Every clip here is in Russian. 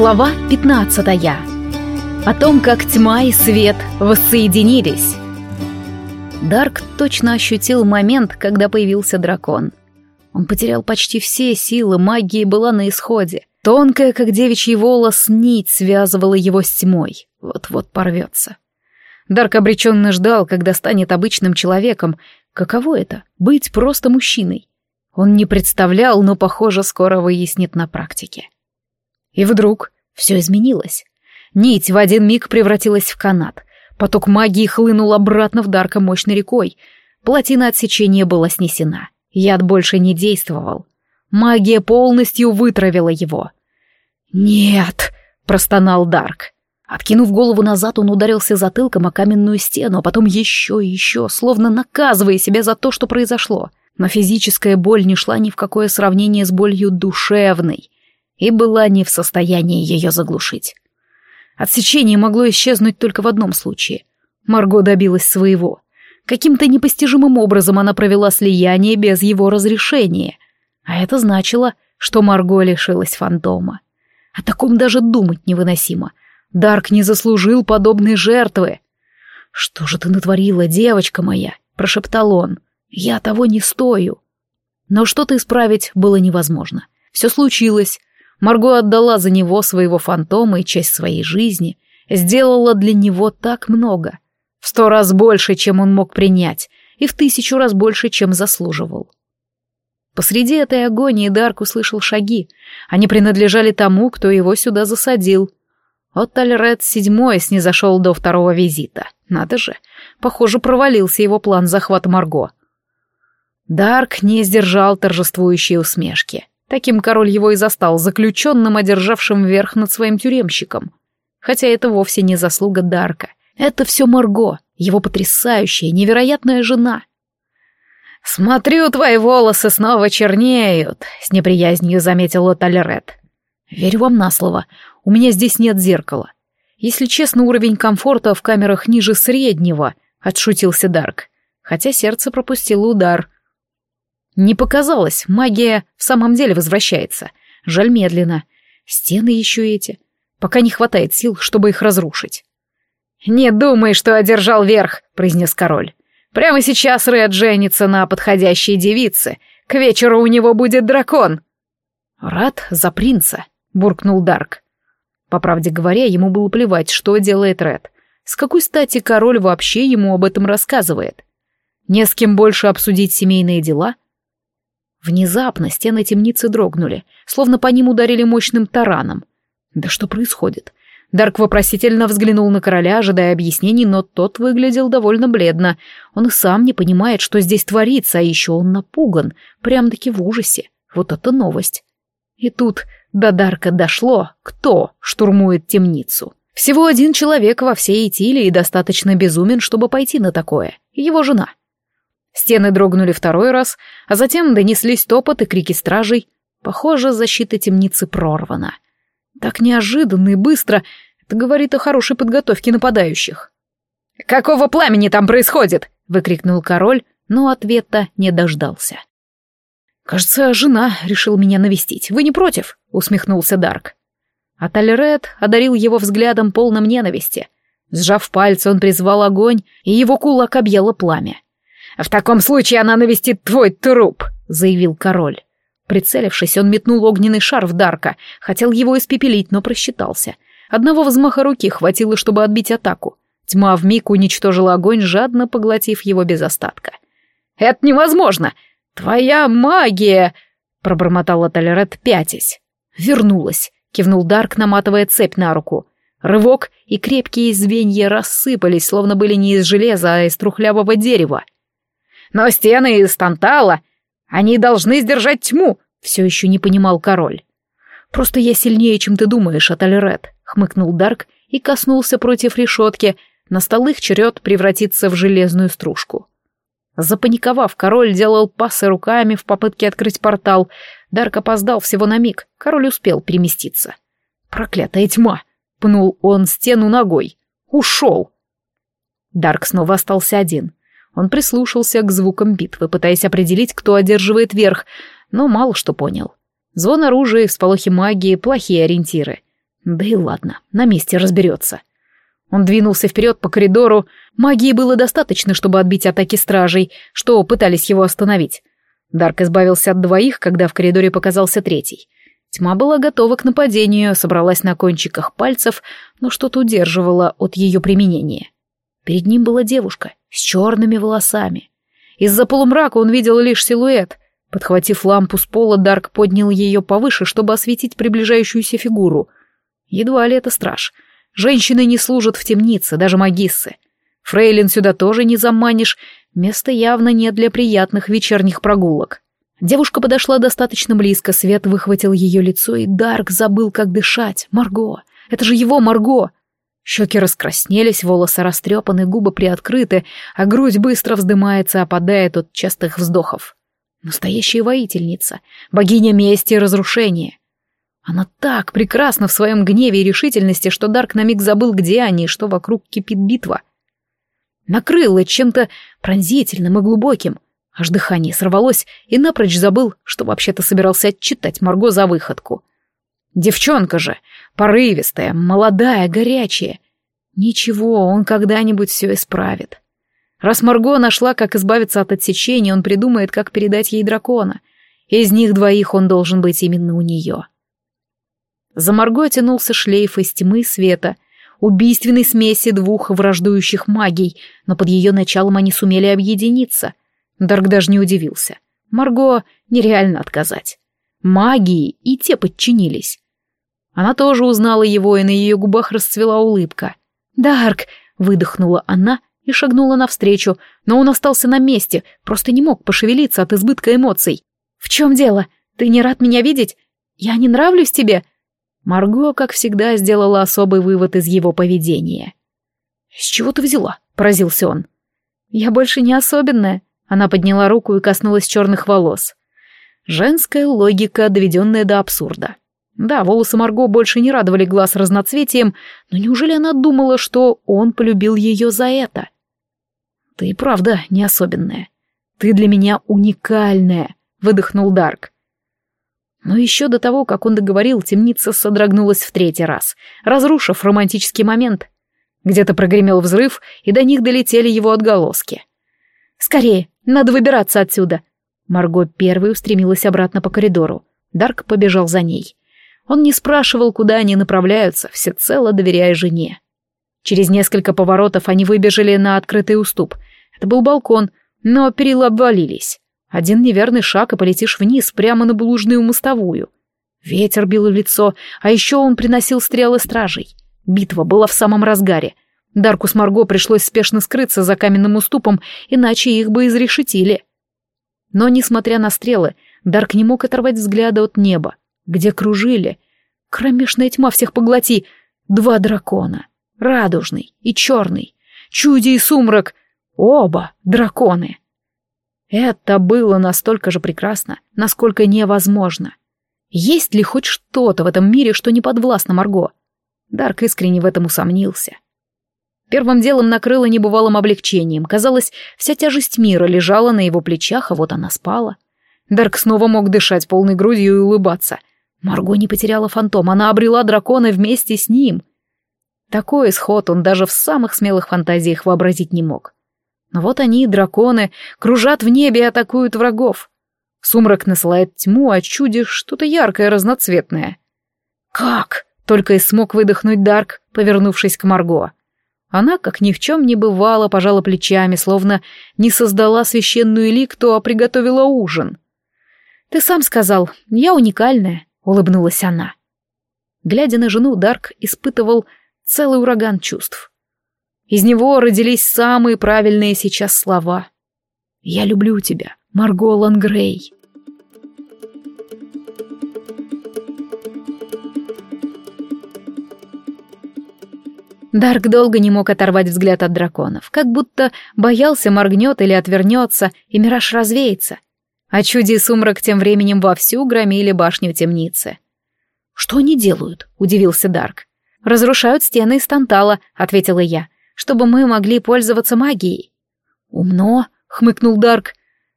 Глава 15. О том, как тьма и свет воссоединились. Дарк точно ощутил момент, когда появился дракон. Он потерял почти все силы, магии была на исходе. Тонкая, как девичий волос, нить связывала его с тьмой. Вот-вот порвется. Дарк обреченно ждал, когда станет обычным человеком. Каково это — быть просто мужчиной? Он не представлял, но, похоже, скоро выяснит на практике. И вдруг все изменилось. Нить в один миг превратилась в канат. Поток магии хлынул обратно в Дарка мощной рекой. Плотина отсечения была снесена. Яд больше не действовал. Магия полностью вытравила его. «Нет!» — простонал Дарк. Откинув голову назад, он ударился затылком о каменную стену, а потом еще и еще, словно наказывая себя за то, что произошло. Но физическая боль не шла ни в какое сравнение с болью душевной и была не в состоянии ее заглушить. Отсечение могло исчезнуть только в одном случае. Марго добилась своего. Каким-то непостижимым образом она провела слияние без его разрешения. А это значило, что Марго лишилась фантома. О таком даже думать невыносимо. Дарк не заслужил подобной жертвы. «Что же ты натворила, девочка моя?» — прошептал он. «Я того не стою». Но что-то исправить было невозможно. Все случилось, Марго отдала за него своего фантома и часть своей жизни, сделала для него так много. В сто раз больше, чем он мог принять, и в тысячу раз больше, чем заслуживал. Посреди этой агонии Дарк услышал шаги. Они принадлежали тому, кто его сюда засадил. Оттальред седьмой снизошел до второго визита. Надо же, похоже, провалился его план захвата Марго. Дарк не сдержал торжествующей усмешки. Таким король его и застал, заключенным, одержавшим верх над своим тюремщиком. Хотя это вовсе не заслуга Дарка. Это все Марго, его потрясающая, невероятная жена. «Смотрю, твои волосы снова чернеют», — с неприязнью заметил Отальред. «Верю вам на слово. У меня здесь нет зеркала. Если честно, уровень комфорта в камерах ниже среднего», — отшутился Дарк. Хотя сердце пропустило удар — не показалось, магия в самом деле возвращается. Жаль медленно. Стены еще эти. Пока не хватает сил, чтобы их разрушить. «Не думай, что одержал верх», — произнес король. «Прямо сейчас Ред женится на подходящей девице. К вечеру у него будет дракон». «Рад за принца», — буркнул Дарк. По правде говоря, ему было плевать, что делает Ред. С какой стати король вообще ему об этом рассказывает? Не с кем больше обсудить семейные дела? Внезапно стены темницы дрогнули, словно по ним ударили мощным тараном. Да что происходит? Дарк вопросительно взглянул на короля, ожидая объяснений, но тот выглядел довольно бледно. Он и сам не понимает, что здесь творится, а еще он напуган, прям-таки в ужасе. Вот это новость. И тут до Дарка дошло, кто штурмует темницу. Всего один человек во всей Итилии достаточно безумен, чтобы пойти на такое. Его жена. Стены дрогнули второй раз, а затем донеслись топот и крики стражей. Похоже, защита темницы прорвана. Так неожиданно и быстро. Это говорит о хорошей подготовке нападающих. «Какого пламени там происходит?» — выкрикнул король, но ответа не дождался. «Кажется, жена решил меня навестить. Вы не против?» — усмехнулся Дарк. А Тальред одарил его взглядом полным ненависти. Сжав пальцы, он призвал огонь, и его кулак объяло пламя. «В таком случае она навестит твой труп», — заявил король. Прицелившись, он метнул огненный шар в Дарка, хотел его испепелить, но просчитался. Одного взмаха руки хватило, чтобы отбить атаку. Тьма вмиг уничтожила огонь, жадно поглотив его без остатка. «Это невозможно! Твоя магия!» — пробормотала Толерет, пятясь. «Вернулась!» — кивнул Дарк, наматывая цепь на руку. Рывок, и крепкие звенья рассыпались, словно были не из железа, а из трухлявого дерева. Но стены из тантала, они должны сдержать тьму, все еще не понимал король. Просто я сильнее, чем ты думаешь, Аталерет, хмыкнул Дарк и коснулся против решетки, настал их черед превратиться в железную стружку. Запаниковав, король делал пасы руками в попытке открыть портал. Дарк опоздал всего на миг, король успел переместиться. «Проклятая тьма!» — пнул он стену ногой. «Ушел!» Дарк снова остался один. Он прислушался к звукам битвы, пытаясь определить, кто одерживает верх, но мало что понял. Звон оружия и всполохи магии — плохие ориентиры. Да и ладно, на месте разберется. Он двинулся вперед по коридору. Магии было достаточно, чтобы отбить атаки стражей, что пытались его остановить. Дарк избавился от двоих, когда в коридоре показался третий. Тьма была готова к нападению, собралась на кончиках пальцев, но что-то удерживало от ее применения. Перед ним была девушка с черными волосами. Из-за полумрака он видел лишь силуэт. Подхватив лампу с пола, Дарк поднял ее повыше, чтобы осветить приближающуюся фигуру. Едва ли это страж — Женщины не служат в темнице, даже магиссы. Фрейлин сюда тоже не заманишь, место явно не для приятных вечерних прогулок. Девушка подошла достаточно близко, свет выхватил ее лицо, и Дарк забыл, как дышать. Марго! Это же его Марго! Щеки раскраснелись, волосы растрепаны, губы приоткрыты, а грудь быстро вздымается, опадает от частых вздохов. Настоящая воительница, богиня мести и разрушения. Она так прекрасна в своем гневе и решительности, что Дарк на миг забыл, где они и что вокруг кипит битва. Накрыло чем-то пронзительным и глубоким. Аж дыхание сорвалось, и напрочь забыл, что вообще-то собирался отчитать Марго за выходку. Девчонка же, порывистая, молодая, горячая. Ничего, он когда-нибудь все исправит. Раз Марго нашла, как избавиться от отсечения, он придумает, как передать ей дракона. Из них двоих он должен быть именно у нее. За Марго тянулся шлейф из тьмы и света, убийственной смеси двух враждующих магий, но под ее началом они сумели объединиться. Дарк даже не удивился. Марго нереально отказать. Магии и те подчинились. Она тоже узнала его, и на ее губах расцвела улыбка. «Дарк!» — выдохнула она и шагнула навстречу, но он остался на месте, просто не мог пошевелиться от избытка эмоций. «В чем дело? Ты не рад меня видеть? Я не нравлюсь тебе?» Марго, как всегда, сделала особый вывод из его поведения. «С чего ты взяла?» — поразился он. «Я больше не особенная». Она подняла руку и коснулась черных волос. Женская логика, доведенная до абсурда. Да, волосы Марго больше не радовали глаз разноцветием, но неужели она думала, что он полюбил ее за это? «Ты правда не особенная. Ты для меня уникальная», — выдохнул Дарк. Но еще до того, как он договорил, темница содрогнулась в третий раз, разрушив романтический момент. Где-то прогремел взрыв, и до них долетели его отголоски. «Скорее, надо выбираться отсюда!» Марго первой устремилась обратно по коридору. Дарк побежал за ней. Он не спрашивал, куда они направляются, всецело доверяя жене. Через несколько поворотов они выбежали на открытый уступ. Это был балкон, но перила обвалились. Один неверный шаг, и полетишь вниз, прямо на булыжную мостовую. Ветер бил в лицо, а еще он приносил стрелы стражей. Битва была в самом разгаре. Дарку с Марго пришлось спешно скрыться за каменным уступом, иначе их бы изрешетили. Но, несмотря на стрелы, Дарк не мог оторвать взгляда от неба, где кружили. Кромешная тьма всех поглоти. Два дракона. Радужный и черный. Чуди и сумрак. Оба драконы. Это было настолько же прекрасно, насколько невозможно. Есть ли хоть что-то в этом мире, что не подвластно Марго? Дарк искренне в этом усомнился. Первым делом накрыло небывалым облегчением. Казалось, вся тяжесть мира лежала на его плечах, а вот она спала. Дарк снова мог дышать полной грудью и улыбаться. Марго не потеряла фантом, она обрела дракона вместе с ним. Такой исход он даже в самых смелых фантазиях вообразить не мог. Но вот они, драконы, кружат в небе и атакуют врагов. Сумрак насылает тьму, а чуде что-то яркое, разноцветное. «Как?» — только и смог выдохнуть Дарк, повернувшись к Марго. Она, как ни в чем не бывало, пожала плечами, словно не создала священную ликту, а приготовила ужин. «Ты сам сказал, я уникальная», — улыбнулась она. Глядя на жену, Дарк испытывал целый ураган чувств. Из него родились самые правильные сейчас слова. «Я люблю тебя, Марго Лангрей». Дарк долго не мог оторвать взгляд от драконов, как будто боялся моргнет или отвернется, и мираж развеется. А чуди и сумрак тем временем вовсю громили башню темницы. «Что они делают?» — удивился Дарк. «Разрушают стены из тантала», — ответила я чтобы мы могли пользоваться магией. Умно, хмыкнул Дарк.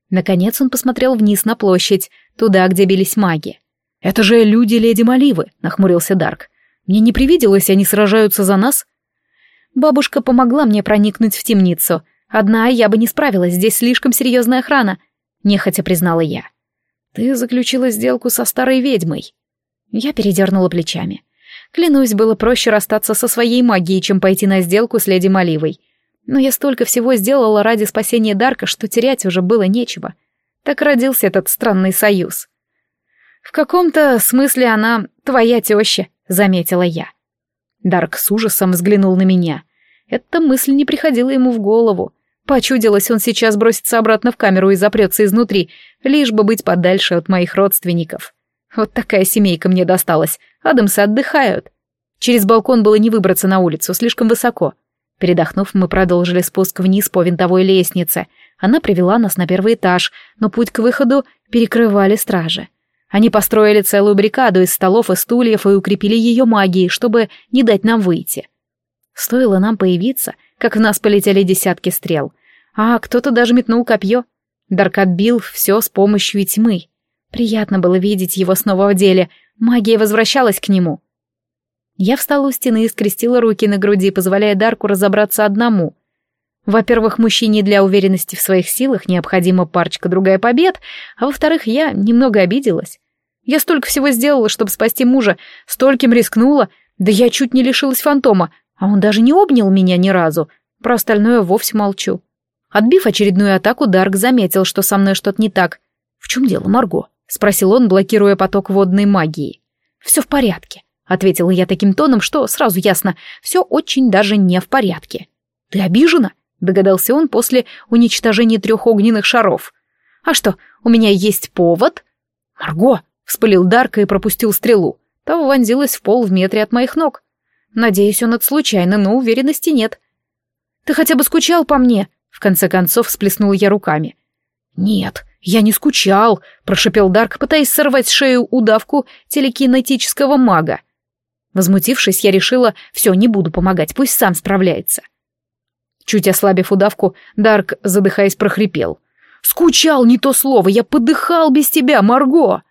Наконец он посмотрел вниз на площадь, туда, где бились маги. Это же люди леди Маливы, нахмурился Дарк. Мне не привиделось, они сражаются за нас? Бабушка помогла мне проникнуть в темницу. Одна я бы не справилась, здесь слишком серьезная охрана, нехотя признала я. Ты заключила сделку со старой ведьмой. Я передернула плечами. Клянусь, было проще расстаться со своей магией, чем пойти на сделку с леди Маливой. Но я столько всего сделала ради спасения Дарка, что терять уже было нечего. Так родился этот странный союз. В каком-то смысле она твоя теща, заметила я. Дарк с ужасом взглянул на меня. Эта мысль не приходила ему в голову. Почудилось, он сейчас бросится обратно в камеру и запрется изнутри, лишь бы быть подальше от моих родственников. Вот такая семейка мне досталась. Адамсы отдыхают. Через балкон было не выбраться на улицу, слишком высоко. Передохнув, мы продолжили спуск вниз по винтовой лестнице. Она привела нас на первый этаж, но путь к выходу перекрывали стражи. Они построили целую бригаду из столов и стульев и укрепили ее магией, чтобы не дать нам выйти. Стоило нам появиться, как в нас полетели десятки стрел. А кто-то даже метнул копье. Дарк отбил все с помощью тьмы. Приятно было видеть его снова в деле. Магия возвращалась к нему. Я встала у стены и скрестила руки на груди, позволяя Дарку разобраться одному. Во-первых, мужчине для уверенности в своих силах необходима парочка другая побед, а во-вторых, я немного обиделась. Я столько всего сделала, чтобы спасти мужа, стольким рискнула, да я чуть не лишилась фантома, а он даже не обнял меня ни разу. Про остальное вовсе молчу. Отбив очередную атаку, Дарк заметил, что со мной что-то не так. «В чем дело, Марго?» — спросил он, блокируя поток водной магии. «Все в порядке», — ответила я таким тоном, что сразу ясно, все очень даже не в порядке. «Ты обижена?» — догадался он после уничтожения трех огненных шаров. «А что, у меня есть повод?» «Марго!» — вспылил Дарка и пропустил стрелу. Та вонзилась в пол в метре от моих ног. Надеюсь, он от случайно, но уверенности нет. «Ты хотя бы скучал по мне?» В конце концов всплеснула я руками. «Нет, я не скучал», — прошипел Дарк, пытаясь сорвать с шею удавку телекинетического мага. Возмутившись, я решила, все, не буду помогать, пусть сам справляется. Чуть ослабив удавку, Дарк, задыхаясь, прохрипел. «Скучал, не то слово, я подыхал без тебя, Марго!»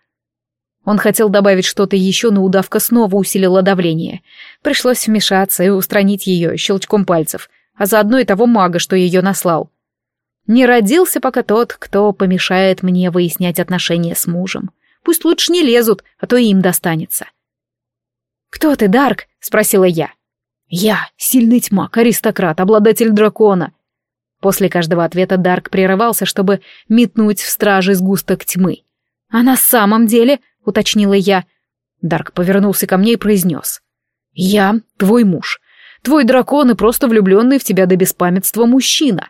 Он хотел добавить что-то еще, но удавка снова усилила давление. Пришлось вмешаться и устранить ее щелчком пальцев, а заодно и того мага, что ее наслал. Не родился пока тот, кто помешает мне выяснять отношения с мужем. Пусть лучше не лезут, а то им достанется. «Кто ты, Дарк?» — спросила я. «Я, сильный тьмак, аристократ, обладатель дракона». После каждого ответа Дарк прерывался, чтобы метнуть в стражи сгусток тьмы. «А на самом деле...» — уточнила я. Дарк повернулся ко мне и произнес. «Я твой муж. Твой дракон и просто влюбленный в тебя до беспамятства мужчина».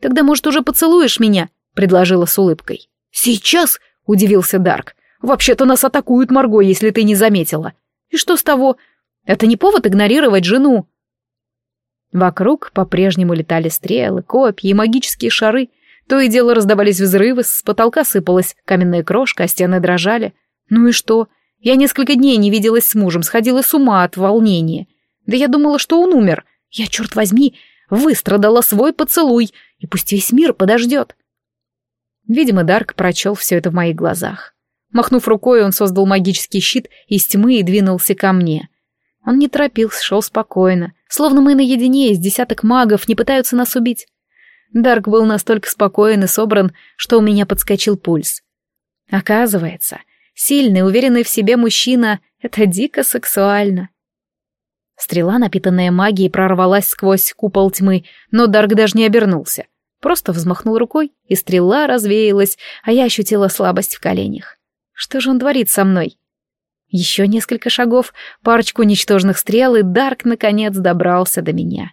«Тогда, может, уже поцелуешь меня?» — предложила с улыбкой. «Сейчас?» — удивился Дарк. «Вообще-то нас атакуют, Марго, если ты не заметила. И что с того? Это не повод игнорировать жену». Вокруг по-прежнему летали стрелы, копья и магические шары. То и дело раздавались взрывы, с потолка сыпалась каменная крошка, а стены дрожали. Ну и что? Я несколько дней не виделась с мужем, сходила с ума от волнения. Да я думала, что он умер. Я, черт возьми, выстрадала свой поцелуй, и пусть весь мир подождет. Видимо, Дарк прочел все это в моих глазах. Махнув рукой, он создал магический щит из тьмы и двинулся ко мне. Он не торопился, шел спокойно, словно мы наедине из десяток магов не пытаются нас убить. Дарк был настолько спокоен и собран, что у меня подскочил пульс. Оказывается, Сильный, уверенный в себе мужчина — это дико сексуально. Стрела, напитанная магией, прорвалась сквозь купол тьмы, но Дарк даже не обернулся. Просто взмахнул рукой, и стрела развеялась, а я ощутила слабость в коленях. Что же он творит со мной? Еще несколько шагов, парочку ничтожных стрел, и Дарк наконец добрался до меня.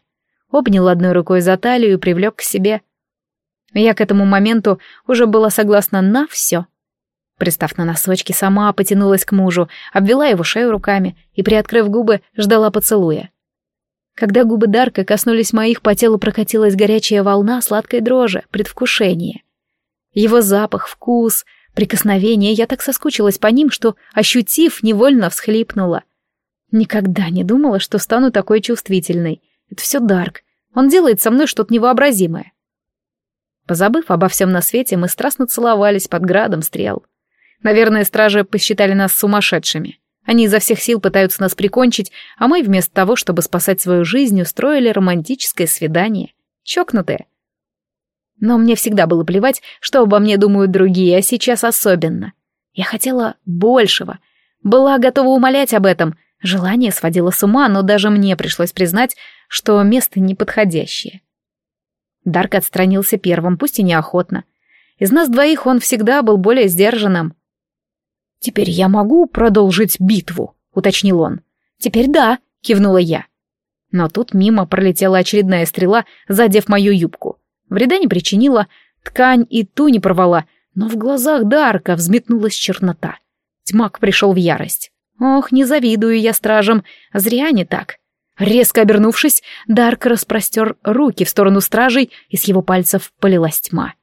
Обнял одной рукой за талию и привлек к себе. Я к этому моменту уже была согласна на все. Пристав на носочки, сама потянулась к мужу, обвела его шею руками и, приоткрыв губы, ждала поцелуя. Когда губы Дарка коснулись моих, по телу прокатилась горячая волна сладкой дрожи, предвкушения. Его запах, вкус, прикосновение, я так соскучилась по ним, что, ощутив, невольно всхлипнула. Никогда не думала, что стану такой чувствительной. Это все Дарк. Он делает со мной что-то невообразимое. Позабыв обо всем на свете, мы страстно целовались под градом стрел. Наверное, стражи посчитали нас сумасшедшими. Они изо всех сил пытаются нас прикончить, а мы вместо того, чтобы спасать свою жизнь, устроили романтическое свидание. Чокнутые. Но мне всегда было плевать, что обо мне думают другие, а сейчас особенно. Я хотела большего. Была готова умолять об этом. Желание сводило с ума, но даже мне пришлось признать, что место неподходящее. Дарк отстранился первым, пусть и неохотно. Из нас двоих он всегда был более сдержанным. «Теперь я могу продолжить битву», — уточнил он. «Теперь да», — кивнула я. Но тут мимо пролетела очередная стрела, задев мою юбку. Вреда не причинила, ткань и ту не порвала, но в глазах Дарка взметнулась чернота. Тьмак пришел в ярость. Ох, не завидую я стражам, зря не так. Резко обернувшись, Дарк распростер руки в сторону стражей, и с его пальцев полилась тьма.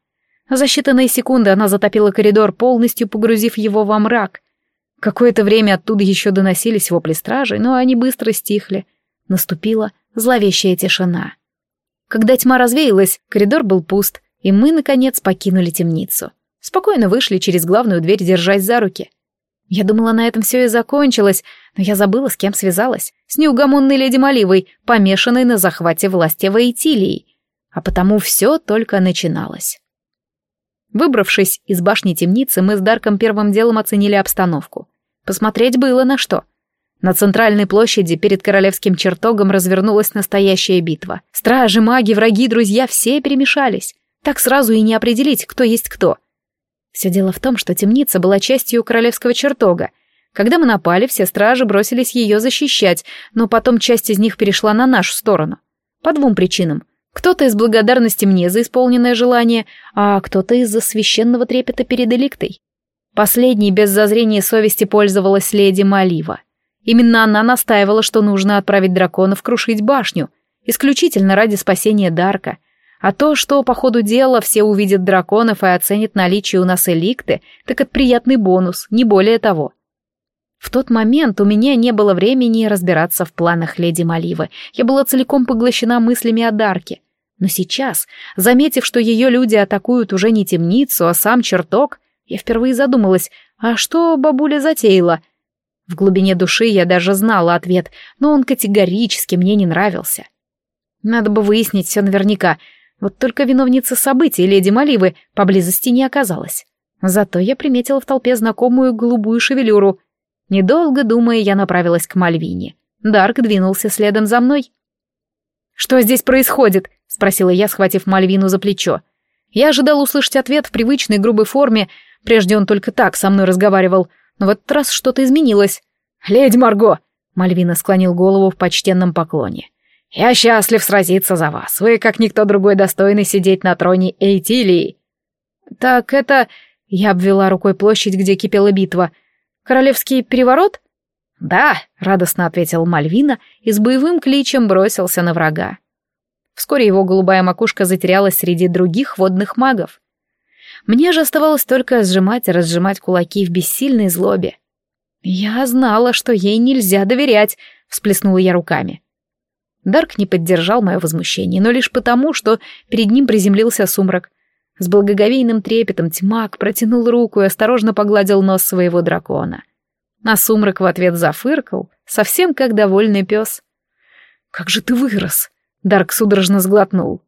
За считанные секунды она затопила коридор, полностью погрузив его во мрак. Какое-то время оттуда еще доносились вопли стражей, но они быстро стихли. Наступила зловещая тишина. Когда тьма развеялась, коридор был пуст, и мы, наконец, покинули темницу. Спокойно вышли через главную дверь, держась за руки. Я думала, на этом все и закончилось, но я забыла, с кем связалась. С неугомонной леди Маливой, помешанной на захвате власти в Эйтилии. А потому все только начиналось. Выбравшись из башни темницы, мы с Дарком первым делом оценили обстановку. Посмотреть было на что. На центральной площади перед королевским чертогом развернулась настоящая битва. Стражи, маги, враги, друзья — все перемешались. Так сразу и не определить, кто есть кто. Все дело в том, что темница была частью королевского чертога, когда мы напали, все стражи бросились ее защищать, но потом часть из них перешла на нашу сторону. По двум причинам. Кто-то из благодарности мне за исполненное желание, а кто-то из-за священного трепета перед эликтой. Последней без зазрения совести пользовалась леди Малива. Именно она настаивала, что нужно отправить драконов крушить башню, исключительно ради спасения Дарка. А то, что по ходу дела все увидят драконов и оценят наличие у нас эликты, так это приятный бонус, не более того. В тот момент у меня не было времени разбираться в планах леди Маливы. Я была целиком поглощена мыслями о Дарке. Но сейчас, заметив, что ее люди атакуют уже не темницу, а сам чертог, я впервые задумалась, а что бабуля затеяла? В глубине души я даже знала ответ, но он категорически мне не нравился. Надо бы выяснить все наверняка. Вот только виновница событий, леди Маливы, поблизости не оказалась. Зато я приметила в толпе знакомую голубую шевелюру — Недолго думая, я направилась к Мальвине. Дарк двинулся следом за мной. «Что здесь происходит?» — спросила я, схватив Мальвину за плечо. Я ожидал услышать ответ в привычной грубой форме, прежде он только так со мной разговаривал, но в этот раз что-то изменилось. «Леди Марго!» — Мальвина склонил голову в почтенном поклоне. «Я счастлив сразиться за вас. Вы, как никто другой, достойны сидеть на троне Эйтилии». «Так это...» — я обвела рукой площадь, где кипела битва — Королевский переворот? Да, радостно ответил Мальвина и с боевым кличем бросился на врага. Вскоре его голубая макушка затерялась среди других водных магов. Мне же оставалось только сжимать и разжимать кулаки в бессильной злобе. «Я знала, что ей нельзя доверять», — всплеснула я руками. Дарк не поддержал мое возмущение, но лишь потому, что перед ним приземлился сумрак. С благоговейным трепетом тьмак протянул руку и осторожно погладил нос своего дракона. А сумрак в ответ зафыркал, совсем как довольный пес. «Как же ты вырос!» — Дарк судорожно сглотнул.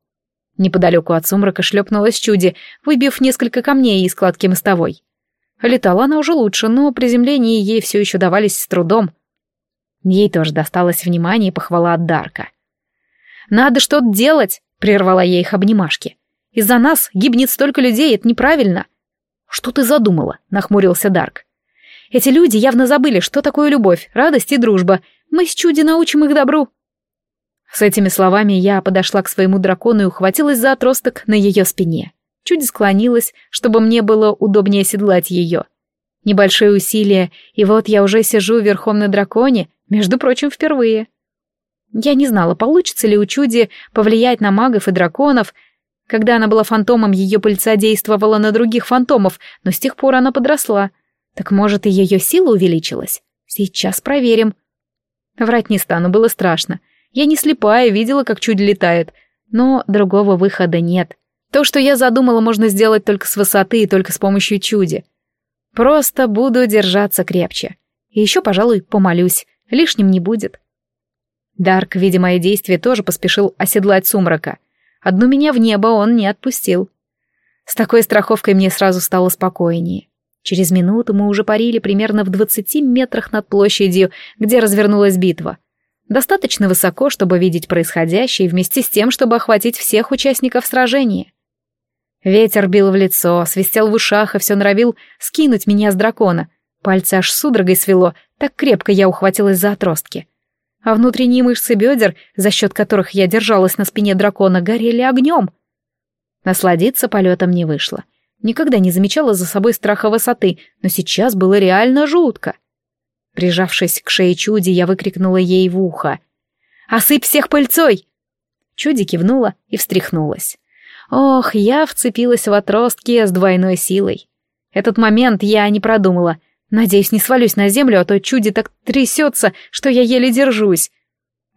Неподалеку от сумрака шлепнулась чуди, выбив несколько камней из складки мостовой. Летала она уже лучше, но приземление ей все еще давались с трудом. Ей тоже досталось внимание и похвала от Дарка. «Надо что-то делать!» — прервала я их обнимашки. Из-за нас гибнет столько людей, это неправильно. Что ты задумала? Нахмурился Дарк. Эти люди явно забыли, что такое любовь, радость и дружба. Мы с Чуди научим их добру. С этими словами я подошла к своему дракону и ухватилась за отросток на ее спине. Чуди склонилась, чтобы мне было удобнее седлать ее. Небольшие усилия, и вот я уже сижу верхом на драконе, между прочим, впервые. Я не знала, получится ли у Чуди повлиять на магов и драконов, когда она была фантомом, ее пыльца действовала на других фантомов, но с тех пор она подросла. Так может, и ее сила увеличилась? Сейчас проверим. Врать не стану, было страшно. Я не слепая, видела, как чудо летает. Но другого выхода нет. То, что я задумала, можно сделать только с высоты и только с помощью чуди. Просто буду держаться крепче. И еще, пожалуй, помолюсь. Лишним не будет. Дарк, видя мои действия, тоже поспешил оседлать сумрака. Одну меня в небо он не отпустил. С такой страховкой мне сразу стало спокойнее. Через минуту мы уже парили примерно в двадцати метрах над площадью, где развернулась битва. Достаточно высоко, чтобы видеть происходящее, вместе с тем, чтобы охватить всех участников сражения. Ветер бил в лицо, свистел в ушах и все норовил скинуть меня с дракона. Пальцы аж судорогой свело, так крепко я ухватилась за отростки. А внутренние мышцы бедер, за счет которых я держалась на спине дракона, горели огнем. Насладиться полетом не вышло. Никогда не замечала за собой страха высоты, но сейчас было реально жутко. Прижавшись к шее Чуди, я выкрикнула ей в ухо. «Осыпь всех пыльцой!» Чуди кивнула и встряхнулась. Ох, я вцепилась в отростки с двойной силой. Этот момент я не продумала. Надеюсь, не свалюсь на землю, а то чуди так трясется, что я еле держусь.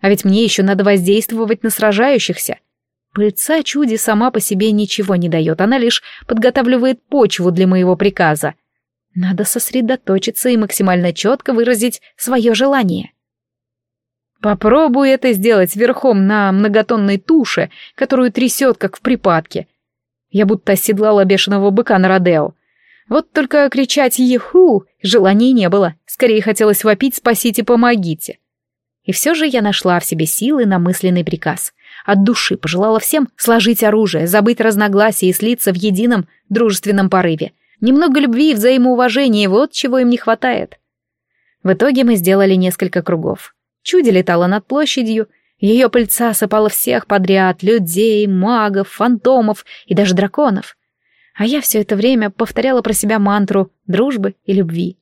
А ведь мне еще надо воздействовать на сражающихся. Пыльца чуди сама по себе ничего не дает, она лишь подготавливает почву для моего приказа. Надо сосредоточиться и максимально четко выразить свое желание. Попробуй это сделать верхом на многотонной туше, которую трясет, как в припадке. Я будто оседлала бешеного быка на Родео. Вот только кричать «Еху!» желания не было. Скорее хотелось вопить «Спасите, помогите!». И все же я нашла в себе силы на мысленный приказ. От души пожелала всем сложить оружие, забыть разногласия и слиться в едином дружественном порыве. Немного любви и взаимоуважения — вот чего им не хватает. В итоге мы сделали несколько кругов. Чуди летала над площадью, ее пыльца осыпала всех подряд, людей, магов, фантомов и даже драконов. А я все это время повторяла про себя мантру дружбы и любви.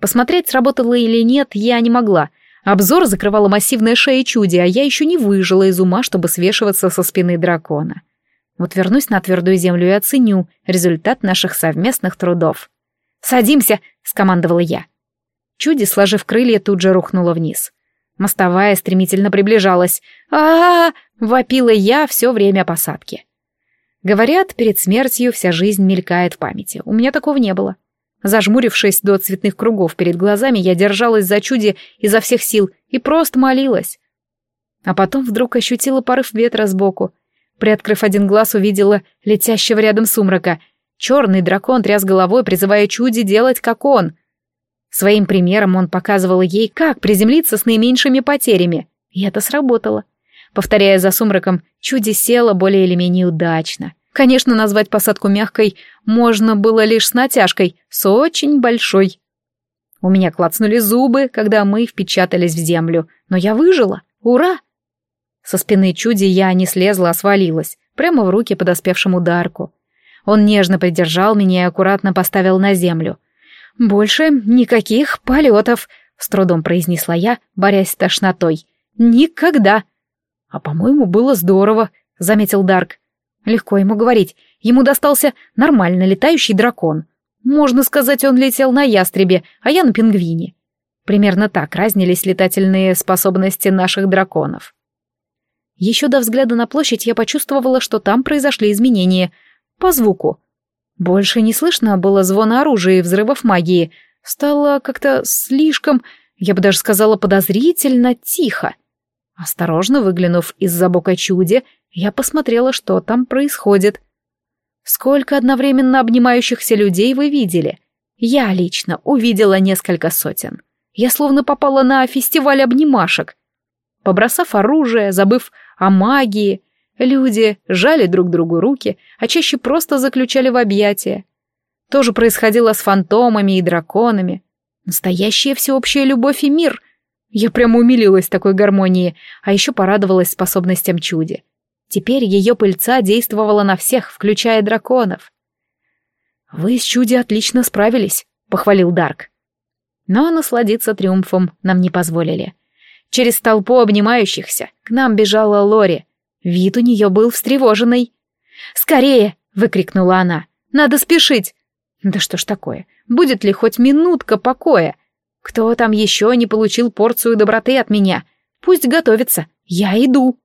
Посмотреть, сработало или нет, я не могла. Обзор закрывала массивная шея чуди, а я еще не выжила из ума, чтобы свешиваться со спины дракона. Вот вернусь на твердую землю и оценю результат наших совместных трудов. «Садимся!» — скомандовала я. Чуди, сложив крылья, тут же рухнула вниз. Мостовая стремительно приближалась. а а, -а вопила я все время посадки. Говорят, перед смертью вся жизнь мелькает в памяти. У меня такого не было. Зажмурившись до цветных кругов перед глазами, я держалась за чуди изо всех сил и просто молилась. А потом вдруг ощутила порыв ветра сбоку. Приоткрыв один глаз, увидела летящего рядом сумрака. Черный дракон тряс головой, призывая чуди делать, как он. Своим примером он показывал ей, как приземлиться с наименьшими потерями. И это сработало. Повторяя за сумраком, чуди села более или менее удачно. Конечно, назвать посадку мягкой можно было лишь с натяжкой, с очень большой. У меня клацнули зубы, когда мы впечатались в землю, но я выжила. Ура! Со спины чуди я не слезла, а свалилась, прямо в руки подоспевшему Дарку. Он нежно придержал меня и аккуратно поставил на землю — «Больше никаких полетов», — с трудом произнесла я, борясь с тошнотой. «Никогда!» «А, по-моему, было здорово», — заметил Дарк. Легко ему говорить. Ему достался нормально летающий дракон. Можно сказать, он летел на ястребе, а я на пингвине. Примерно так разнились летательные способности наших драконов. Еще до взгляда на площадь я почувствовала, что там произошли изменения. По звуку. Больше не слышно было звона оружия и взрывов магии. Стало как-то слишком, я бы даже сказала, подозрительно тихо. Осторожно выглянув из-за бока чуди, я посмотрела, что там происходит. Сколько одновременно обнимающихся людей вы видели? Я лично увидела несколько сотен. Я словно попала на фестиваль обнимашек. Побросав оружие, забыв о магии, Люди жали друг другу руки, а чаще просто заключали в объятия. То же происходило с фантомами и драконами. Настоящая всеобщая любовь и мир. Я прямо умилилась такой гармонии, а еще порадовалась способностям чуди. Теперь ее пыльца действовала на всех, включая драконов. «Вы с чуди отлично справились», — похвалил Дарк. Но насладиться триумфом нам не позволили. Через толпу обнимающихся к нам бежала Лори — Вид у нее был встревоженный. «Скорее!» — выкрикнула она. «Надо спешить!» «Да что ж такое? Будет ли хоть минутка покоя? Кто там еще не получил порцию доброты от меня? Пусть готовится. Я иду!»